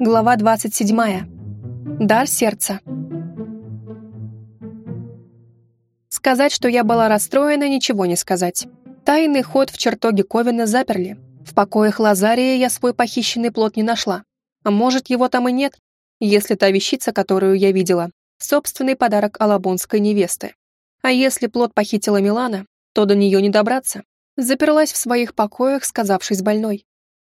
Глава 27. Дар сердца. Сказать, что я была расстроена, ничего не сказать. Тайный ход в чертоге Ковина заперли. В покоях Лазария я свой похищенный плод не нашла. А может, его там и нет, если та вещица, которую я видела, собственный подарок алабонской невесты. А если плод похитила Милана, то до нее не добраться. Заперлась в своих покоях, сказавшись больной.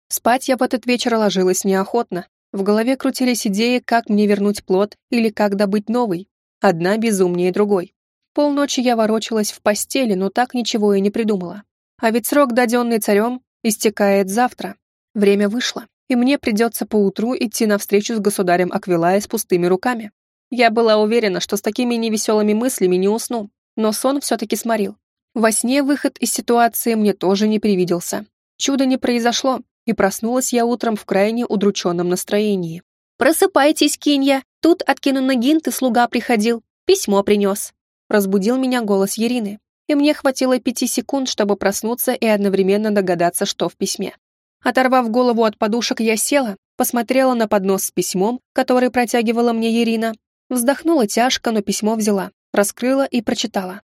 Спать я в этот вечер ложилась неохотно. В голове крутились идеи, как мне вернуть плод или как добыть новый. Одна безумнее другой. Полночи я ворочалась в постели, но так ничего и не придумала. А ведь срок, даденный царем, истекает завтра. Время вышло, и мне придется поутру идти навстречу с государем Аквилая с пустыми руками. Я была уверена, что с такими невеселыми мыслями не усну, но сон все-таки сморил. Во сне выход из ситуации мне тоже не привиделся. Чудо не произошло, и проснулась я утром в крайне удрученном настроении. «Просыпайтесь, Кинья! Тут от Кинунагинты слуга приходил, письмо принес!» Разбудил меня голос Ирины, и мне хватило пяти секунд, чтобы проснуться и одновременно догадаться, что в письме. Оторвав голову от подушек, я села, посмотрела на поднос с письмом, который протягивала мне Ирина, вздохнула тяжко, но письмо взяла, раскрыла и прочитала.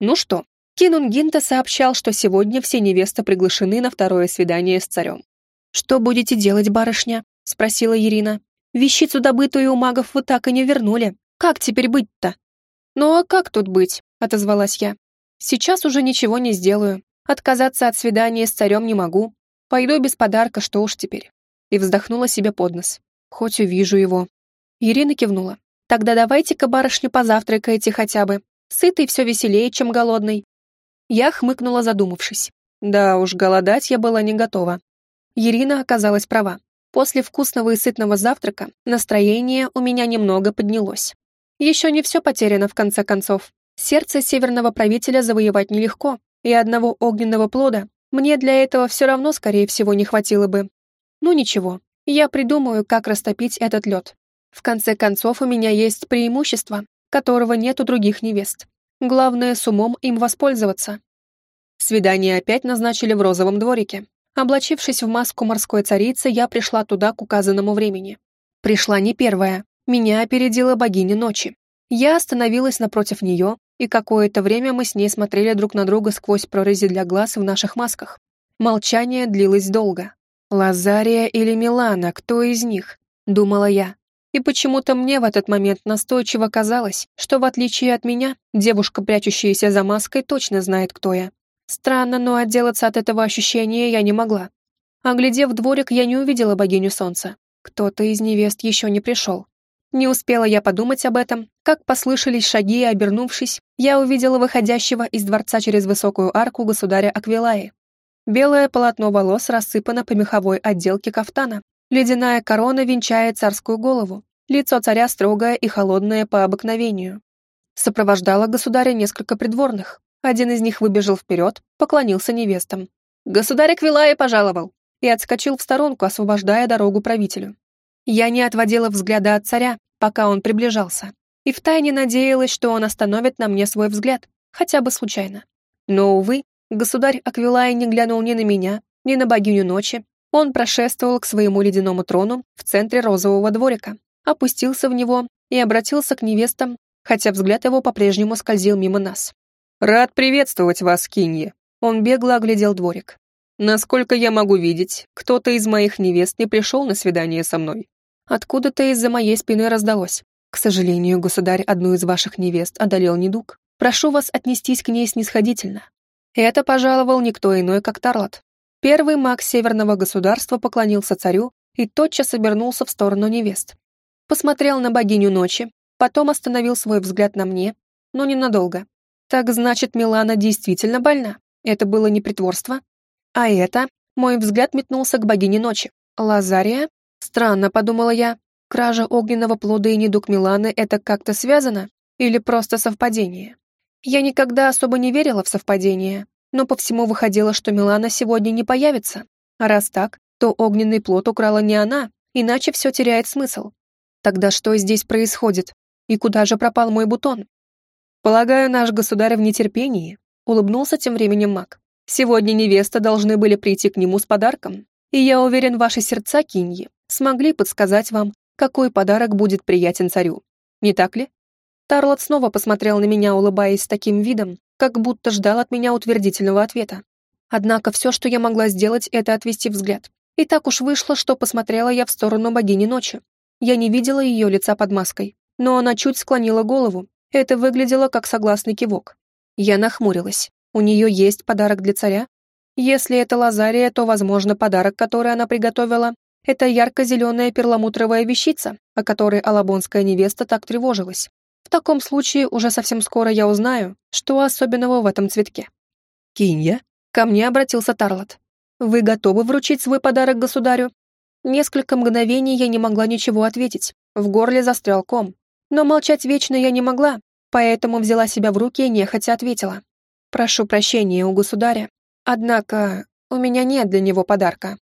Ну что, Кинунгинта сообщал, что сегодня все невесты приглашены на второе свидание с царем. «Что будете делать, барышня?» — спросила Ирина. «Вещицу, добытую у магов, вы так и не вернули. Как теперь быть-то?» «Ну а как тут быть?» — отозвалась я. «Сейчас уже ничего не сделаю. Отказаться от свидания с царем не могу. Пойду без подарка, что уж теперь». И вздохнула себе под нос. «Хоть увижу его». Ирина кивнула. «Тогда давайте-ка, барышня, позавтракайте хотя бы. Сытый все веселее, чем голодный». Я хмыкнула, задумавшись. Да уж, голодать я была не готова. Ирина оказалась права. После вкусного и сытного завтрака настроение у меня немного поднялось. Еще не все потеряно, в конце концов. Сердце северного правителя завоевать нелегко, и одного огненного плода мне для этого все равно, скорее всего, не хватило бы. Ну ничего, я придумаю, как растопить этот лед. В конце концов, у меня есть преимущество, которого нет у других невест. Главное, с умом им воспользоваться. Свидание опять назначили в розовом дворике, Облачившись в маску морской царицы, я пришла туда к указанному времени. Пришла не первая. Меня опередила богиня ночи. Я остановилась напротив нее, и какое-то время мы с ней смотрели друг на друга сквозь прорези для глаз в наших масках. Молчание длилось долго. «Лазария или Милана, кто из них?» — думала я. И почему-то мне в этот момент настойчиво казалось, что в отличие от меня, девушка, прячущаяся за маской, точно знает, кто я. Странно, но отделаться от этого ощущения я не могла. Оглядев дворик, я не увидела богиню солнца. Кто-то из невест еще не пришел. Не успела я подумать об этом, как послышались шаги, и, обернувшись, я увидела выходящего из дворца через высокую арку государя Аквилаи. Белое полотно волос рассыпано по меховой отделке кафтана. Ледяная корона венчает царскую голову. Лицо царя строгое и холодное по обыкновению. Сопровождало государя несколько придворных. Один из них выбежал вперед, поклонился невестам. «Государь Аквилая пожаловал!» и отскочил в сторонку, освобождая дорогу правителю. Я не отводила взгляда от царя, пока он приближался, и втайне надеялась, что он остановит на мне свой взгляд, хотя бы случайно. Но, увы, государь Аквилай не глянул ни на меня, ни на богиню ночи. Он прошествовал к своему ледяному трону в центре розового дворика, опустился в него и обратился к невестам, хотя взгляд его по-прежнему скользил мимо нас. «Рад приветствовать вас, Кинье!» Он бегло оглядел дворик. «Насколько я могу видеть, кто-то из моих невест не пришел на свидание со мной. Откуда-то из-за моей спины раздалось. К сожалению, государь, одну из ваших невест одолел недуг. Прошу вас отнестись к ней снисходительно». Это пожаловал никто иной, как Тарлот. Первый маг северного государства поклонился царю и тотчас обернулся в сторону невест. Посмотрел на богиню ночи, потом остановил свой взгляд на мне, но ненадолго. Так значит, Милана действительно больна. Это было не притворство. А это... Мой взгляд метнулся к богине ночи. Лазария? Странно, подумала я. Кража огненного плода и недуг Миланы — это как-то связано? Или просто совпадение? Я никогда особо не верила в совпадение, но по всему выходило, что Милана сегодня не появится. А раз так, то огненный плод украла не она, иначе все теряет смысл. Тогда что здесь происходит? И куда же пропал мой бутон? «Полагаю, наш государь в нетерпении», — улыбнулся тем временем маг. «Сегодня невеста должны были прийти к нему с подарком, и я уверен, ваши сердца, Киньи, смогли подсказать вам, какой подарок будет приятен царю. Не так ли? Тарлот снова посмотрел на меня, улыбаясь таким видом, как будто ждал от меня утвердительного ответа. Однако все, что я могла сделать, это отвести взгляд. И так уж вышло, что посмотрела я в сторону богини ночи. Я не видела ее лица под маской, но она чуть склонила голову. Это выглядело как согласный кивок. Я нахмурилась. У нее есть подарок для царя? Если это лазария, то, возможно, подарок, который она приготовила, это ярко-зеленая перламутровая вещица, о которой алабонская невеста так тревожилась. В таком случае уже совсем скоро я узнаю, что особенного в этом цветке. «Кинья?» — ко мне обратился Тарлот. «Вы готовы вручить свой подарок государю?» Несколько мгновений я не могла ничего ответить. В горле застрял ком. Но молчать вечно я не могла, поэтому взяла себя в руки и нехотя ответила. «Прошу прощения у государя. Однако у меня нет для него подарка».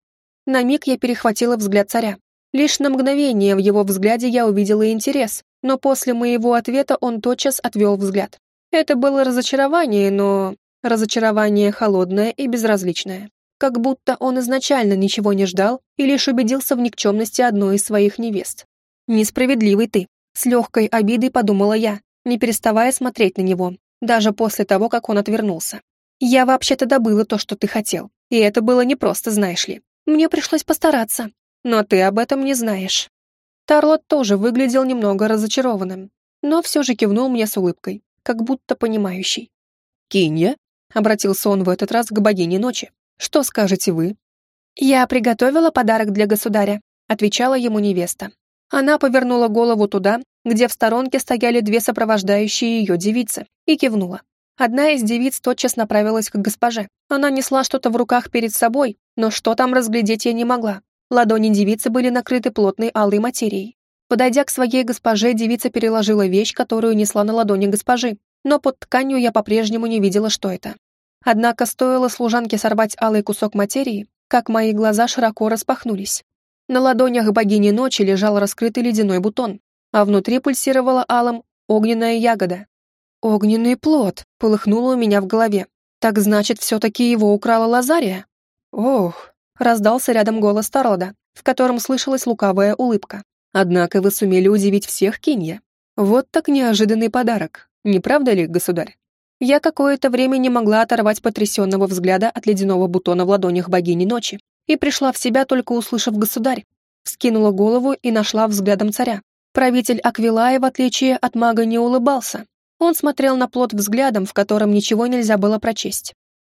На миг я перехватила взгляд царя. Лишь на мгновение в его взгляде я увидела интерес, но после моего ответа он тотчас отвел взгляд. Это было разочарование, но... Разочарование холодное и безразличное. Как будто он изначально ничего не ждал и лишь убедился в никчемности одной из своих невест. «Несправедливый ты», — с легкой обидой подумала я, не переставая смотреть на него, даже после того, как он отвернулся. «Я вообще-то добыла то, что ты хотел, и это было непросто, знаешь ли. Мне пришлось постараться, но ты об этом не знаешь». Тарлот тоже выглядел немного разочарованным, но все же кивнул мне с улыбкой, как будто понимающий. «Кинья?» — обратился он в этот раз к богине ночи. «Что скажете вы?» «Я приготовила подарок для государя», — отвечала ему невеста. Она повернула голову туда, где в сторонке стояли две сопровождающие ее девицы, и кивнула. Одна из девиц тотчас направилась к госпоже. Она несла что-то в руках перед собой, но что там разглядеть я не могла. Ладони девицы были накрыты плотной алой материей. Подойдя к своей госпоже, девица переложила вещь, которую несла на ладони госпожи, но под тканью я по-прежнему не видела, что это. Однако стоило служанке сорвать алый кусок материи, как мои глаза широко распахнулись. На ладонях богини ночи лежал раскрытый ледяной бутон, а внутри пульсировала алым огненная ягода. «Огненный плод!» — полыхнуло у меня в голове. «Так значит, все-таки его украла Лазария?» «Ох!» — раздался рядом голос Тарлода, в котором слышалась лукавая улыбка. «Однако вы сумели удивить всех, Кинья. Вот так неожиданный подарок, не правда ли, государь?» Я какое-то время не могла оторвать потрясенного взгляда от ледяного бутона в ладонях богини ночи и пришла в себя, только услышав государь. Вскинула голову и нашла взглядом царя. Правитель Аквилая, в отличие от мага, не улыбался. Он смотрел на плод взглядом, в котором ничего нельзя было прочесть.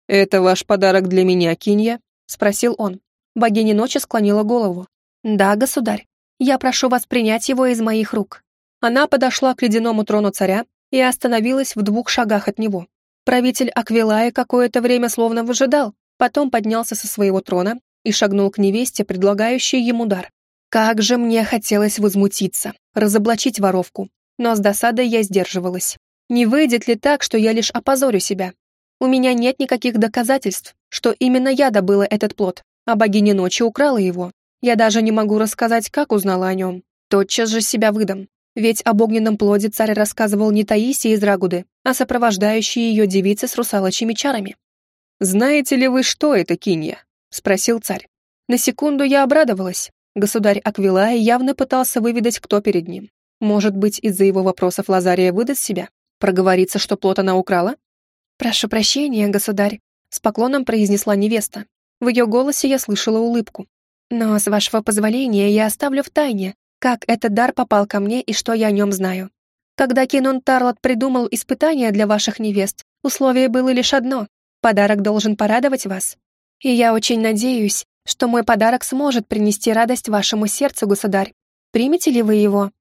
«Это ваш подарок для меня, Кинья?» — спросил он. Богиня ночи склонила голову. «Да, государь. Я прошу вас принять его из моих рук». Она подошла к ледяному трону царя и остановилась в двух шагах от него. Правитель Аквилая какое-то время словно выжидал, потом поднялся со своего трона и шагнул к невесте, предлагающей ему дар. Как же мне хотелось возмутиться, разоблачить воровку, но с досадой я сдерживалась. Не выйдет ли так, что я лишь опозорю себя? У меня нет никаких доказательств, что именно я добыла этот плод, а богиня ночи украла его. Я даже не могу рассказать, как узнала о нем. Тотчас же себя выдам. Ведь об огненном плоде царь рассказывал не Таисии из Рагуды, а сопровождающие ее девицы с русалочьими чарами. «Знаете ли вы, что это, Кинья?» — спросил царь. На секунду я обрадовалась. Государь Аквилая явно пытался выведать, кто перед ним. Может быть, из-за его вопросов Лазария выдаст себя? Проговорится, что плод она украла? «Прошу прощения, государь», — с поклоном произнесла невеста. В ее голосе я слышала улыбку. «Но, с вашего позволения, я оставлю в тайне, как этот дар попал ко мне и что я о нем знаю. Когда Кинон Тарлот придумал испытания для ваших невест, условие было лишь одно — подарок должен порадовать вас. И я очень надеюсь, что мой подарок сможет принести радость вашему сердцу, государь. Примете ли вы его?»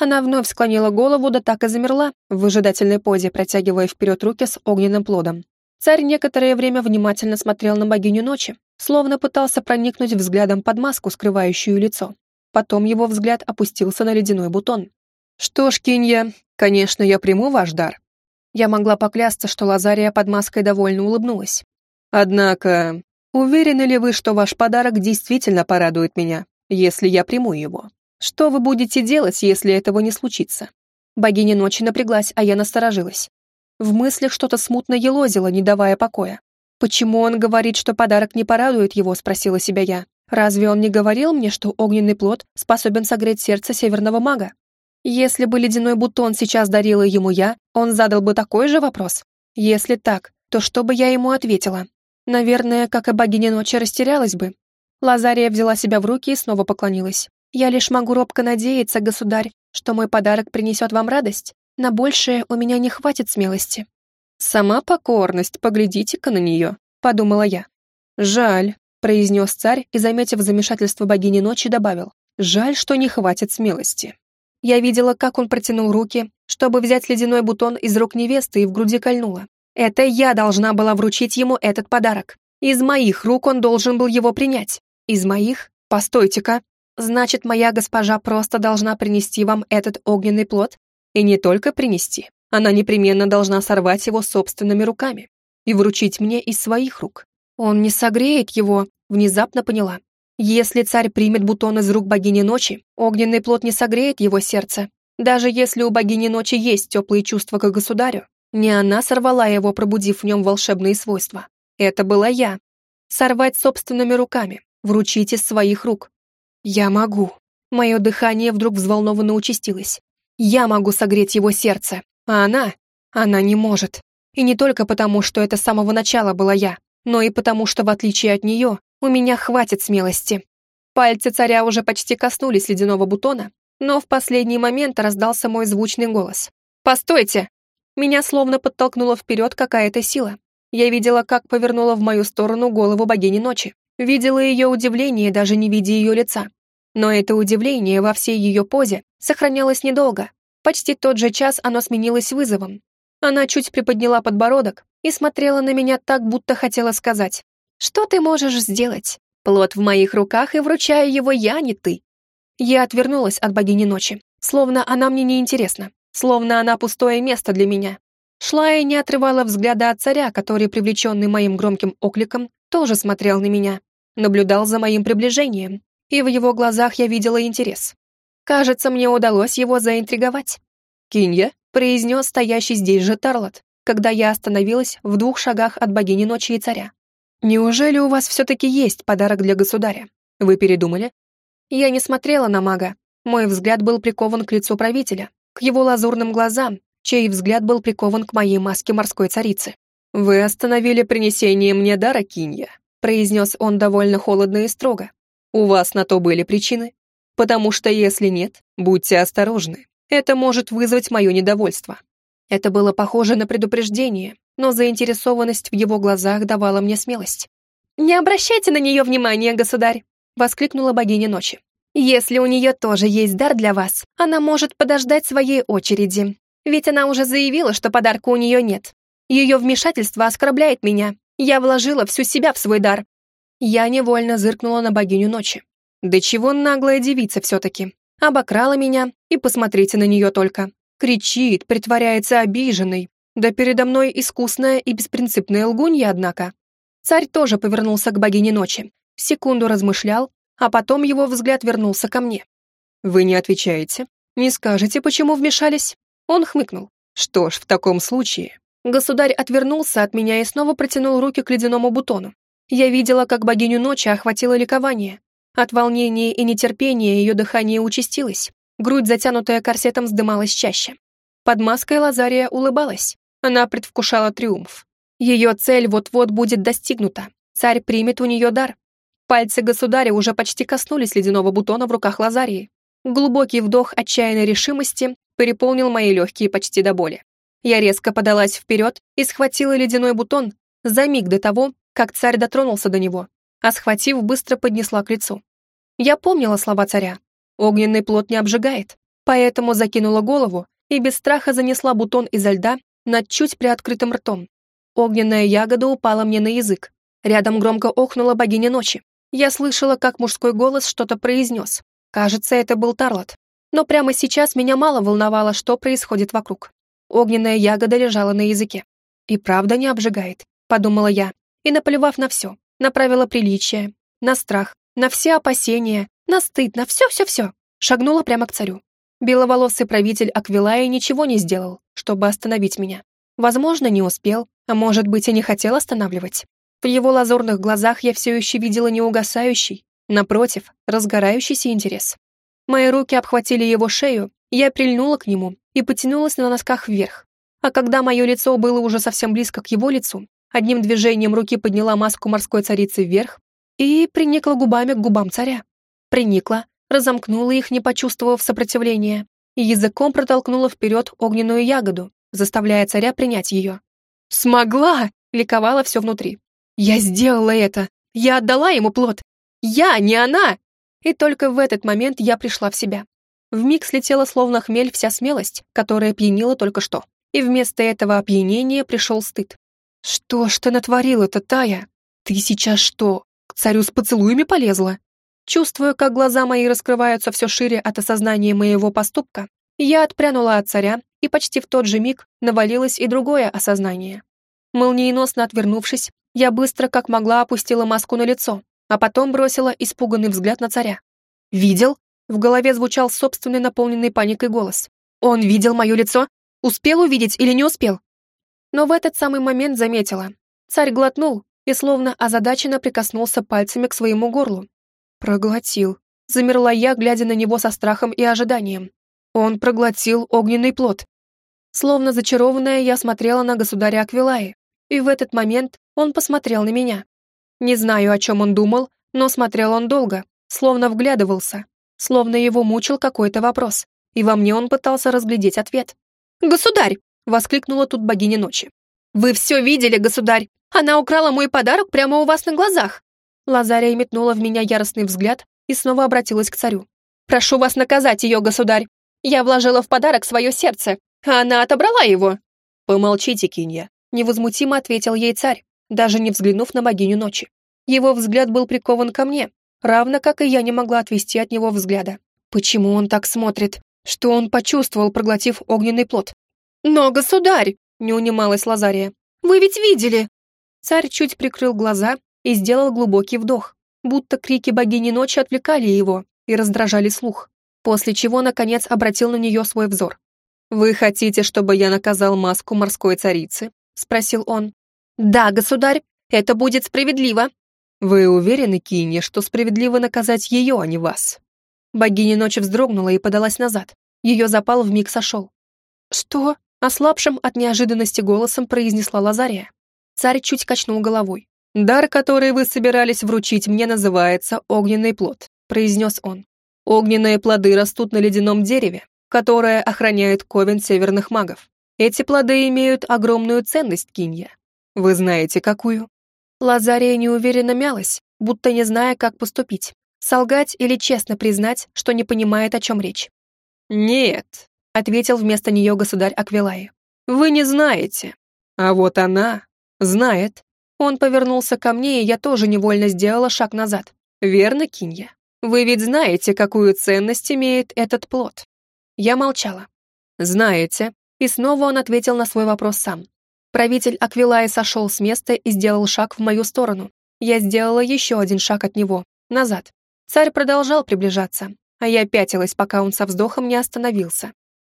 Она вновь склонила голову, да так и замерла, в выжидательной позе, протягивая вперед руки с огненным плодом. Царь некоторое время внимательно смотрел на богиню ночи, словно пытался проникнуть взглядом под маску, скрывающую лицо. Потом его взгляд опустился на ледяной бутон. «Что ж, Кинья, конечно, я приму ваш дар». Я могла поклясться, что Лазария под маской довольно улыбнулась. «Однако, уверены ли вы, что ваш подарок действительно порадует меня, если я приму его? Что вы будете делать, если этого не случится?» Богиня ночи напряглась, а я насторожилась. В мыслях что-то смутно елозило, не давая покоя. «Почему он говорит, что подарок не порадует его?» — спросила себя я. Разве он не говорил мне, что огненный плод способен согреть сердце северного мага? Если бы ледяной бутон сейчас дарила ему я, он задал бы такой же вопрос. Если так, то что бы я ему ответила? Наверное, как и богиня ночи растерялась бы. Лазария взяла себя в руки и снова поклонилась. «Я лишь могу робко надеяться, государь, что мой подарок принесет вам радость. На большее у меня не хватит смелости». «Сама покорность, поглядите-ка на нее», — подумала я. «Жаль», — произнес царь и, заметив замешательство богини ночи, добавил. «Жаль, что не хватит смелости». Я видела, как он протянул руки, чтобы взять ледяной бутон из рук невесты и в груди кольнула. Это я должна была вручить ему этот подарок. Из моих рук он должен был его принять. Из моих? Постойте-ка. Значит, моя госпожа просто должна принести вам этот огненный плод? И не только принести. Она непременно должна сорвать его собственными руками и вручить мне из своих рук. Он не согреет его, внезапно поняла. Если царь примет бутон из рук богини ночи, огненный плод не согреет его сердце. Даже если у богини ночи есть теплые чувства к государю, не она сорвала его, пробудив в нем волшебные свойства. Это была я. Сорвать собственными руками, вручить из своих рук. Я могу. Мое дыхание вдруг взволнованно участилось. Я могу согреть его сердце, а она... Она не может. И не только потому, что это с самого начала была я, но и потому, что, в отличие от нее, у меня хватит смелости. Пальцы царя уже почти коснулись ледяного бутона, но в последний момент раздался мой звучный голос. «Постойте!» Меня словно подтолкнула вперед какая-то сила. Я видела, как повернула в мою сторону голову богини ночи. Видела ее удивление, даже не видя ее лица. Но это удивление во всей ее позе сохранялось недолго. Почти тот же час оно сменилось вызовом. Она чуть приподняла подбородок и смотрела на меня так, будто хотела сказать что ты можешь сделать? Плод в моих руках, и вручаю его я, не ты. Я отвернулась от богини ночи, словно она мне не интересна, словно она пустое место для меня. Шла и не отрывала взгляда от царя, который, привлеченный моим громким окликом, тоже смотрел на меня, наблюдал за моим приближением, и в его глазах я видела интерес. Кажется, мне удалось его заинтриговать. «Кинья», — произнес стоящий здесь же Тарлот, когда я остановилась в двух шагах от богини ночи и царя. «Неужели у вас все-таки есть подарок для государя? Вы передумали?» Я не смотрела на мага. Мой взгляд был прикован к лицу правителя, к его лазурным глазам, чей взгляд был прикован к моей маске морской царицы. «Вы остановили принесение мне дара, Кинья», произнес он довольно холодно и строго. «У вас на то были причины? Потому что если нет, будьте осторожны. Это может вызвать мое недовольство». Это было похоже на предупреждение, но заинтересованность в его глазах давала мне смелость. «Не обращайте на нее внимания, государь!» — воскликнула богиня ночи. «Если у нее тоже есть дар для вас, она может подождать своей очереди. Ведь она уже заявила, что подарка у нее нет. Ее вмешательство оскорбляет меня. Я вложила всю себя в свой дар». Я невольно зыркнула на богиню ночи. Да чего наглая девица все-таки. Обокрала меня, и посмотрите на нее только. Кричит, притворяется обиженной, да передо мной искусная и беспринципная лгунья, однако. Царь тоже повернулся к богине ночи, секунду размышлял, а потом его взгляд вернулся ко мне. «Вы не отвечаете? Не скажете, почему вмешались?» Он хмыкнул. «Что ж, в таком случае...» Государь отвернулся от меня и снова протянул руки к ледяному бутону. Я видела, как богиню ночи охватило ликование. От волнения и нетерпения ее дыхание участилось. Грудь, затянутая корсетом, вздымалась чаще. Под маской Лазария улыбалась. Она предвкушала триумф. Ее цель вот-вот будет достигнута. Царь примет у нее дар. Пальцы государя уже почти коснулись ледяного бутона в руках Лазарии. Глубокий вдох отчаянной решимости переполнил мои легкие почти до боли. Я резко подалась вперед и схватила ледяной бутон за миг до того, как царь дотронулся до него, а схватив, быстро поднесла к лицу. Я помнила слова царя. Огненный плод не обжигает, поэтому закинула голову и без страха занесла бутон изо льда над чуть приоткрытым ртом. Огненная ягода упала мне на язык. Рядом громко охнула богиня ночи. Я слышала, как мужской голос что-то произнес. Кажется, это был Тарлот. Но прямо сейчас меня мало волновало, что происходит вокруг. Огненная ягода лежала на языке. «И правда не обжигает», — подумала я, и, наплевав на все, направила приличие, на страх, на все опасения, на стыд, на все-все-все, шагнула прямо к царю. Беловолосый правитель Аквилая ничего не сделал, чтобы остановить меня. Возможно, не успел, а может быть и не хотел останавливать. В его лазурных глазах я все еще видела неугасающий, Напротив, разгорающийся интерес. Мои руки обхватили его шею, я прильнула к нему и потянулась на носках вверх. А когда мое лицо было уже совсем близко к его лицу, одним движением руки подняла маску морской царицы вверх и приникла губами к губам царя. Приникла, разомкнула их, не почувствовав сопротивления, и языком протолкнула вперед огненную ягоду, заставляя царя принять ее. «Смогла!» — ликовала все внутри. «Я сделала это! Я отдала ему плод! Я, не она!» И только в этот момент я пришла в себя. Вмиг слетела словно хмель вся смелость, которая пьянила только что. И вместо этого опьянения пришел стыд. «Что ж ты натворила-то, Тая? Ты сейчас что, к царю с поцелуями полезла?» Чувствуя, как глаза мои раскрываются все шире от осознания моего поступка, я отпрянула от царя, и почти в тот же миг навалилось и другое осознание. Молниеносно отвернувшись, я быстро, как могла, опустила маску на лицо, а потом бросила испуганный взгляд на царя. «Видел?» — в голове звучал собственный наполненный паникой голос. «Он видел мое лицо? Успел увидеть или не успел?» Но в этот самый момент заметила. Царь глотнул и словно озадаченно прикоснулся пальцами к своему горлу, Проглотил. Замерла я, глядя на него со страхом и ожиданием. Он проглотил огненный плод. Словно зачарованная, я смотрела на государя Аквилаи, и в этот момент он посмотрел на меня. Не знаю, о чем он думал, но смотрел он долго, словно вглядывался, словно его мучил какой-то вопрос, и во мне он пытался разглядеть ответ. «Государь!» — воскликнула тут богиня ночи. «Вы все видели, государь! Она украла мой подарок прямо у вас на глазах!» Лазария метнула в меня яростный взгляд и снова обратилась к царю. «Прошу вас наказать ее, государь! Я вложила в подарок свое сердце, а она отобрала его!» «Помолчите, Кинья!» — невозмутимо ответил ей царь, даже не взглянув на богиню ночи. Его взгляд был прикован ко мне, равно как и я не могла отвести от него взгляда. Почему он так смотрит? Что он почувствовал, проглотив огненный плод? «Но, государь!» — не унималась Лазария. «Вы ведь видели!» Царь чуть прикрыл глаза и сделал глубокий вдох, будто крики богини ночи отвлекали его и раздражали слух, после чего, наконец, обратил на нее свой взор. «Вы хотите, чтобы я наказал маску морской царицы?» — спросил он. «Да, государь, это будет справедливо». «Вы уверены, Кине, что справедливо наказать ее, а не вас?» Богиня ночи вздрогнула и подалась назад. Ее запал вмиг сошел. «Что?» — ослабшим от неожиданности голосом произнесла Лазария. Царь чуть качнул головой. «Дар, который вы собирались вручить мне, называется огненный плод», произнес он. «Огненные плоды растут на ледяном дереве, которое охраняет ковен северных магов. Эти плоды имеют огромную ценность, Кинья. Вы знаете, какую?» Лазария неуверенно мялась, будто не зная, как поступить. Солгать или честно признать, что не понимает, о чем речь. «Нет», — ответил вместо нее государь Аквилаи. «Вы не знаете. А вот она знает. Он повернулся ко мне, и я тоже невольно сделала шаг назад. «Верно, Кинья? Вы ведь знаете, какую ценность имеет этот плод?» Я молчала. «Знаете». И снова он ответил на свой вопрос сам. Правитель Аквилаи сошел с места и сделал шаг в мою сторону. Я сделала еще один шаг от него, назад. Царь продолжал приближаться, а я пятилась, пока он со вздохом не остановился.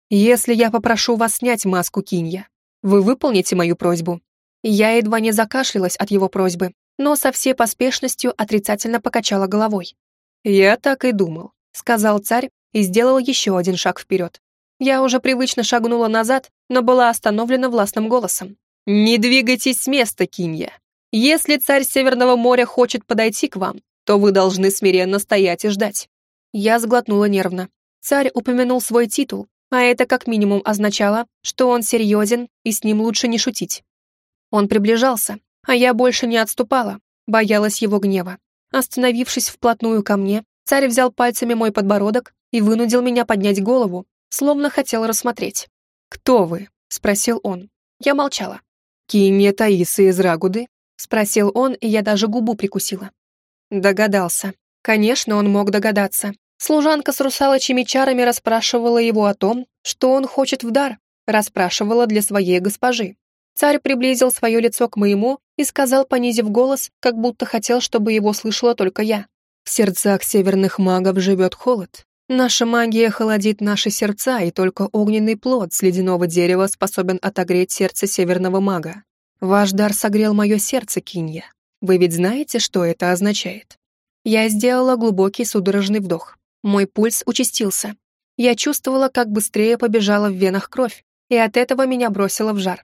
«Если я попрошу вас снять маску Кинья, вы выполните мою просьбу?» Я едва не закашлялась от его просьбы, но со всей поспешностью отрицательно покачала головой. «Я так и думал», — сказал царь и сделал еще один шаг вперед. Я уже привычно шагнула назад, но была остановлена властным голосом. «Не двигайтесь с места, Кинья. Если царь Северного моря хочет подойти к вам, то вы должны смиренно стоять и ждать». Я сглотнула нервно. Царь упомянул свой титул, а это как минимум означало, что он серьезен и с ним лучше не шутить. Он приближался, а я больше не отступала, боялась его гнева. Остановившись вплотную ко мне, царь взял пальцами мой подбородок и вынудил меня поднять голову, словно хотел рассмотреть. «Кто вы?» — спросил он. Я молчала. «Кинья Таиса из Рагуды?» — спросил он, и я даже губу прикусила. Догадался. Конечно, он мог догадаться. Служанка с русалочьими чарами расспрашивала его о том, что он хочет в дар, расспрашивала для своей госпожи. Царь приблизил свое лицо к моему и сказал, понизив голос, как будто хотел, чтобы его слышала только я. «В сердцах северных магов живет холод. Наша магия холодит наши сердца, и только огненный плод с ледяного дерева способен отогреть сердце северного мага. Ваш дар согрел мое сердце, Кинья. Вы ведь знаете, что это означает?» Я сделала глубокий судорожный вдох. Мой пульс участился. Я чувствовала, как быстрее побежала в венах кровь, и от этого меня бросило в жар.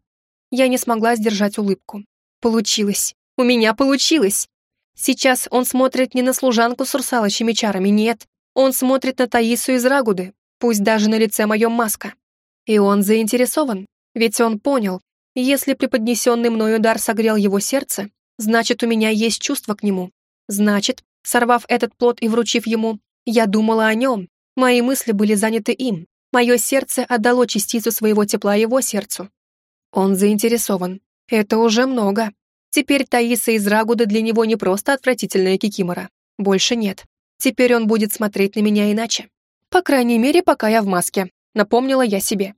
Я не смогла сдержать улыбку. Получилось. У меня получилось. Сейчас он смотрит не на служанку с русалочными чарами, нет. Он смотрит на Таису из Рагуды, пусть даже на лице моем маска. И он заинтересован, ведь он понял, если преподнесенный мной удар согрел его сердце, значит, у меня есть чувство к нему. Значит, сорвав этот плод и вручив ему, я думала о нем, мои мысли были заняты им, мое сердце отдало частицу своего тепла его сердцу. Он заинтересован. Это уже много. Теперь Таиса из Рагуды для него не просто отвратительная кикимора. Больше нет. Теперь он будет смотреть на меня иначе. По крайней мере, пока я в маске, напомнила я себе.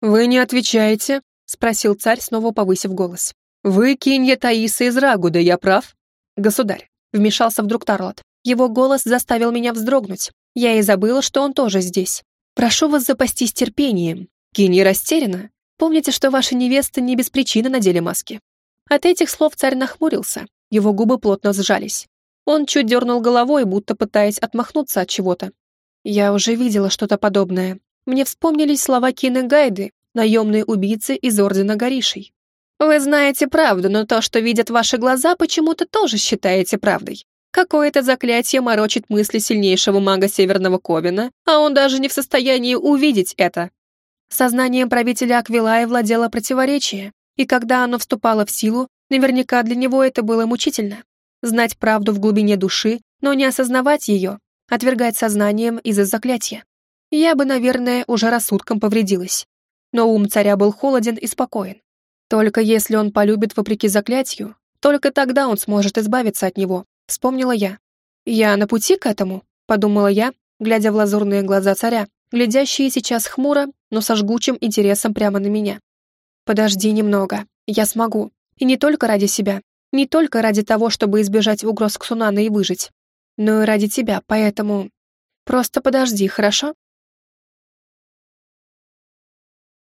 «Вы не отвечаете?» — спросил царь, снова повысив голос. «Вы Кинья Таиса из Рагуды, я прав?» «Государь», — вмешался вдруг Тарлот. Его голос заставил меня вздрогнуть. Я и забыла, что он тоже здесь. «Прошу вас запастись терпением. Кинья растеряна. Помните, что ваша невеста не без причины надели маски». От этих слов царь нахмурился. Его губы плотно сжались. Он чуть дернул головой, будто пытаясь отмахнуться от чего-то. Я уже видела что-то подобное. Мне вспомнились слова Кины Гайды, наемные убийцы из Ордена Горишей. «Вы знаете правду, но то, что видят ваши глаза, почему-то тоже считаете правдой. Какое-то заклятие морочит мысли сильнейшего мага Северного Ковина, а он даже не в состоянии увидеть это». Сознанием правителя Аквилая владело противоречие, и когда оно вступало в силу, наверняка для него это было мучительно. Знать правду в глубине души, но не осознавать ее, отвергать сознанием из-за заклятия. Я бы, наверное, уже рассудком повредилась. Но ум царя был холоден и спокоен. Только если он полюбит вопреки заклятию, только тогда он сможет избавиться от него, вспомнила я. Я на пути к этому, подумала я, глядя в лазурные глаза царя, глядящие сейчас хмуро, но со жгучим интересом прямо на меня. Подожди немного, я смогу. И не только ради себя, не только ради того, чтобы избежать угроз Ксунана и выжить, но и ради тебя, поэтому... Просто подожди, хорошо?